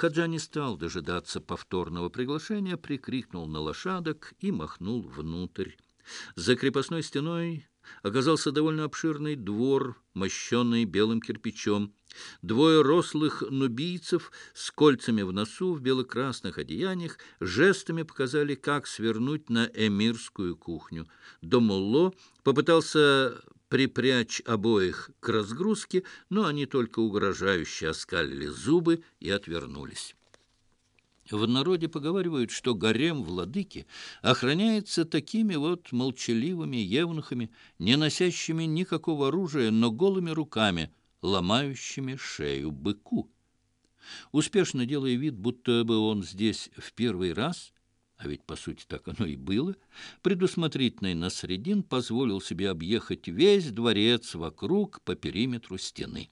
Хаджа не стал дожидаться повторного приглашения, прикрикнул на лошадок и махнул внутрь. За крепостной стеной оказался довольно обширный двор, мощенный белым кирпичом. Двое рослых нубийцев с кольцами в носу в бело-красных одеяниях жестами показали, как свернуть на эмирскую кухню. Домулло попытался припрячь обоих к разгрузке, но они только угрожающе оскалили зубы и отвернулись. В народе поговаривают, что гарем владыки охраняется такими вот молчаливыми евнухами, не носящими никакого оружия, но голыми руками, ломающими шею быку. Успешно делая вид, будто бы он здесь в первый раз, а ведь по сути так оно и было, предусмотрительный Насредин позволил себе объехать весь дворец вокруг по периметру стены.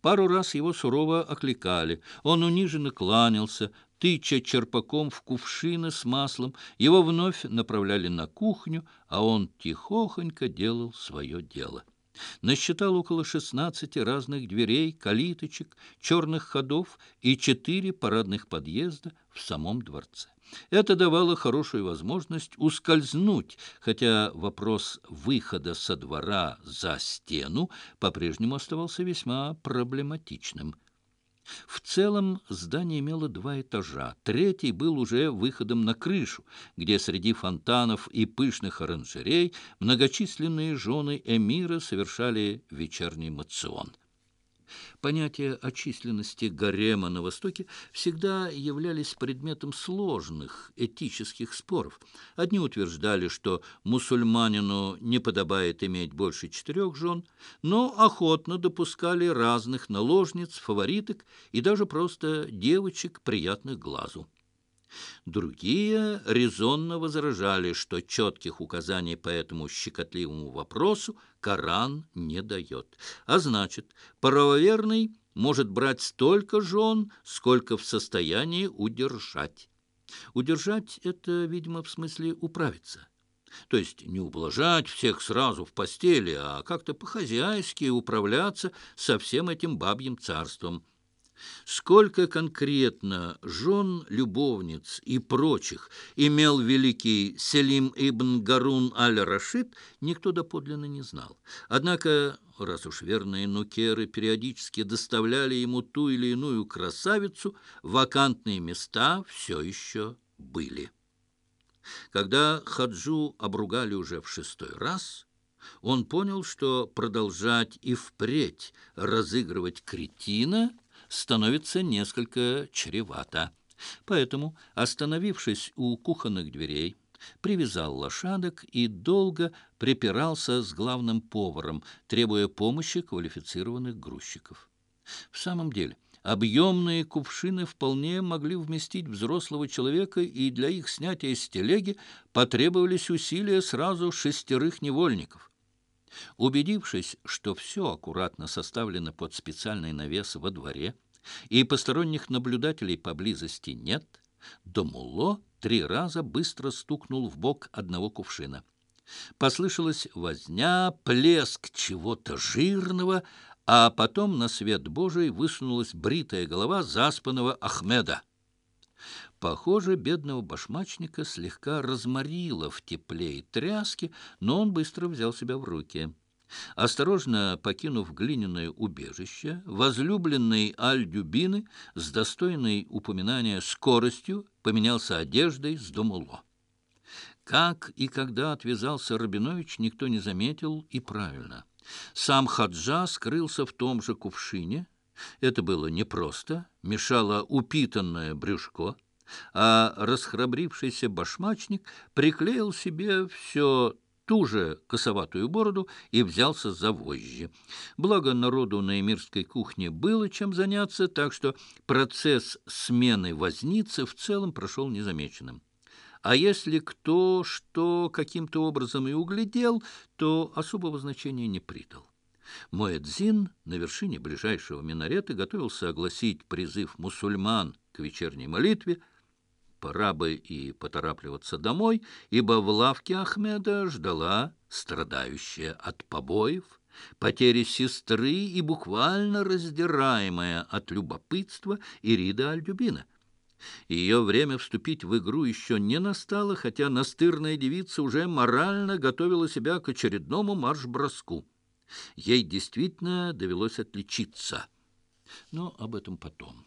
Пару раз его сурово окликали. Он униженно кланялся, тыча черпаком в кувшины с маслом. Его вновь направляли на кухню, а он тихохонько делал свое дело. Насчитал около шестнадцати разных дверей, калиточек, черных ходов и четыре парадных подъезда в самом дворце. Это давало хорошую возможность ускользнуть, хотя вопрос выхода со двора за стену по-прежнему оставался весьма проблематичным. В целом здание имело два этажа. Третий был уже выходом на крышу, где среди фонтанов и пышных оранжерей многочисленные жены эмира совершали вечерний мацион. Понятия о численности гарема на Востоке всегда являлись предметом сложных этических споров. Одни утверждали, что мусульманину не подобает иметь больше четырех жен, но охотно допускали разных наложниц, фавориток и даже просто девочек, приятных глазу. Другие резонно возражали, что четких указаний по этому щекотливому вопросу Коран не дает. А значит, правоверный может брать столько жен, сколько в состоянии удержать. Удержать — это, видимо, в смысле управиться. То есть не ублажать всех сразу в постели, а как-то по-хозяйски управляться со всем этим бабьим царством – Сколько конкретно жен, любовниц и прочих имел великий Селим ибн Гарун аль-Рашид, никто доподлинно не знал. Однако, раз уж верные нукеры периодически доставляли ему ту или иную красавицу, вакантные места все еще были. Когда Хаджу обругали уже в шестой раз, он понял, что продолжать и впредь разыгрывать кретина – становится несколько чревато. Поэтому, остановившись у кухонных дверей, привязал лошадок и долго припирался с главным поваром, требуя помощи квалифицированных грузчиков. В самом деле, объемные кувшины вполне могли вместить взрослого человека, и для их снятия с телеги потребовались усилия сразу шестерых невольников. Убедившись, что все аккуратно составлено под специальный навес во дворе, и посторонних наблюдателей поблизости нет, Домуло три раза быстро стукнул в бок одного кувшина. Послышалась возня, плеск чего-то жирного, а потом на свет Божий высунулась бритая голова заспанного Ахмеда. Похоже, бедного башмачника слегка разморило в тепле и тряске, но он быстро взял себя в руки. Осторожно покинув глиняное убежище, возлюбленный Аль-Дюбины с достойной упоминания скоростью поменялся одеждой с Домуло. Как и когда отвязался Рабинович, никто не заметил, и правильно. Сам Хаджа скрылся в том же кувшине. Это было непросто, мешало упитанное брюшко, а расхрабрившийся башмачник приклеил себе все ту же косоватую бороду и взялся за вожжи. Благо народу на эмирской кухне было чем заняться, так что процесс смены возницы в целом прошел незамеченным. А если кто что каким-то образом и углядел, то особого значения не придал. Моэдзин на вершине ближайшего минарета готовился огласить призыв мусульман к вечерней молитве – Пора бы и поторапливаться домой, ибо в лавке Ахмеда ждала страдающая от побоев потери сестры и буквально раздираемая от любопытства Ирида Альдюбина. Ее время вступить в игру еще не настало, хотя настырная девица уже морально готовила себя к очередному марш-броску. Ей действительно довелось отличиться. Но об этом потом.